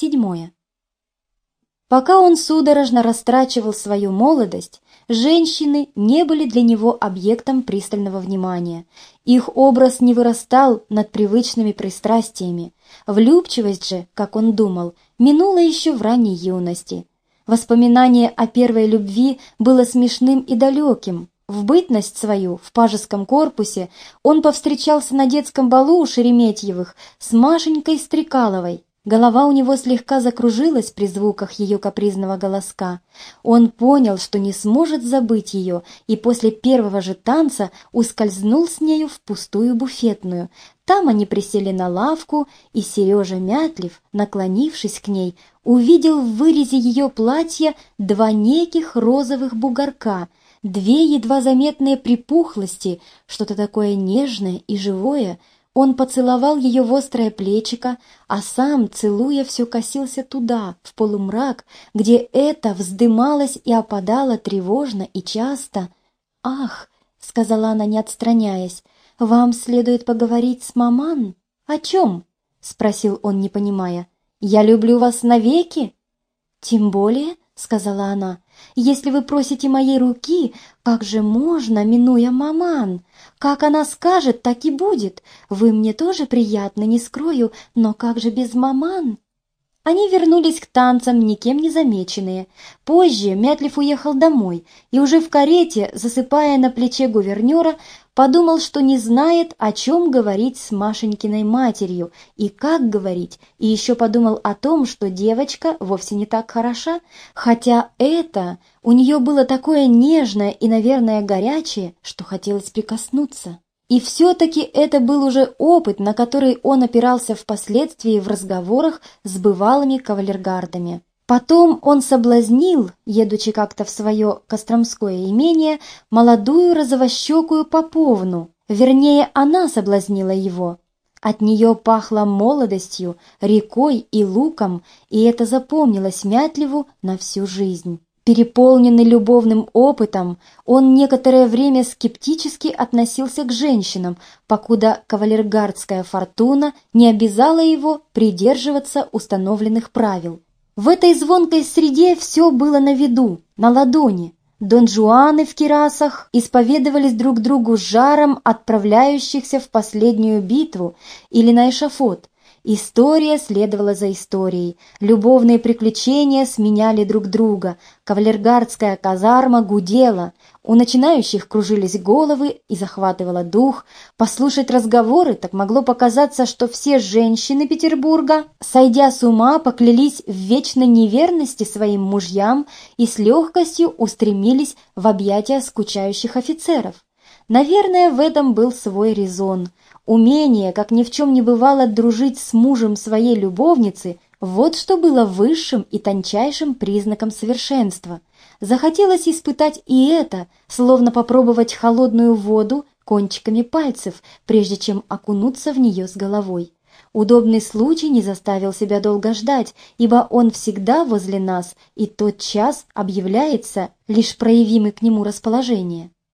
Седьмое. Пока он судорожно растрачивал свою молодость, женщины не были для него объектом пристального внимания. Их образ не вырастал над привычными пристрастиями. Влюбчивость же, как он думал, минула еще в ранней юности. Воспоминание о первой любви было смешным и далеким. В бытность свою в пажеском корпусе он повстречался на детском балу у Шереметьевых с Машенькой Стрекаловой, Голова у него слегка закружилась при звуках ее капризного голоска. Он понял, что не сможет забыть ее, и после первого же танца ускользнул с нею в пустую буфетную. Там они присели на лавку, и Сережа Мятлев, наклонившись к ней, увидел в вырезе ее платья два неких розовых бугорка, две едва заметные припухлости, что-то такое нежное и живое — он поцеловал ее в острое плечико, а сам, целуя, все косился туда, в полумрак, где это вздымалось и опадало тревожно и часто. «Ах!» — сказала она, не отстраняясь, — «вам следует поговорить с маман?» «О чем?» — спросил он, не понимая. «Я люблю вас навеки?» «Тем более», — сказала она, — «если вы просите моей руки, как же можно, минуя маман? Как она скажет, так и будет. Вы мне тоже приятны, не скрою, но как же без маман?» Они вернулись к танцам, никем не замеченные. Позже Мятлев уехал домой и уже в карете, засыпая на плече гувернера, подумал, что не знает, о чем говорить с Машенькиной матерью и как говорить, и еще подумал о том, что девочка вовсе не так хороша, хотя это у нее было такое нежное и, наверное, горячее, что хотелось прикоснуться. И все-таки это был уже опыт, на который он опирался впоследствии в разговорах с бывалыми кавалергардами. Потом он соблазнил, едучи как-то в свое Костромское имение, молодую розовощекую Поповну, вернее, она соблазнила его. От нее пахло молодостью, рекой и луком, и это запомнилось Мятлеву на всю жизнь. Переполненный любовным опытом, он некоторое время скептически относился к женщинам, покуда кавалергардская фортуна не обязала его придерживаться установленных правил. В этой звонкой среде все было на виду, на ладони. Дон Жуаны в кирасах исповедовались друг другу жаром отправляющихся в последнюю битву или на эшафот – История следовала за историей, любовные приключения сменяли друг друга, кавалергардская казарма гудела, у начинающих кружились головы и захватывала дух, послушать разговоры так могло показаться, что все женщины Петербурга, сойдя с ума, поклялись в вечной неверности своим мужьям и с легкостью устремились в объятия скучающих офицеров. Наверное, в этом был свой резон – Умение, как ни в чем не бывало, дружить с мужем своей любовницы – вот что было высшим и тончайшим признаком совершенства. Захотелось испытать и это, словно попробовать холодную воду кончиками пальцев, прежде чем окунуться в нее с головой. Удобный случай не заставил себя долго ждать, ибо он всегда возле нас, и тот час объявляется, лишь проявимый к нему расположение.